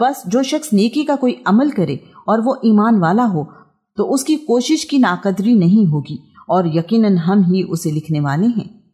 بس جو شخص نیکی کا کوئی عمل کرے اور وہ ایمان والا ہو، تو اس کی کوشش کی ناقدری نہیں ہوگی اور یقیناً ہم ہی اسے لکھنے والے ہیں۔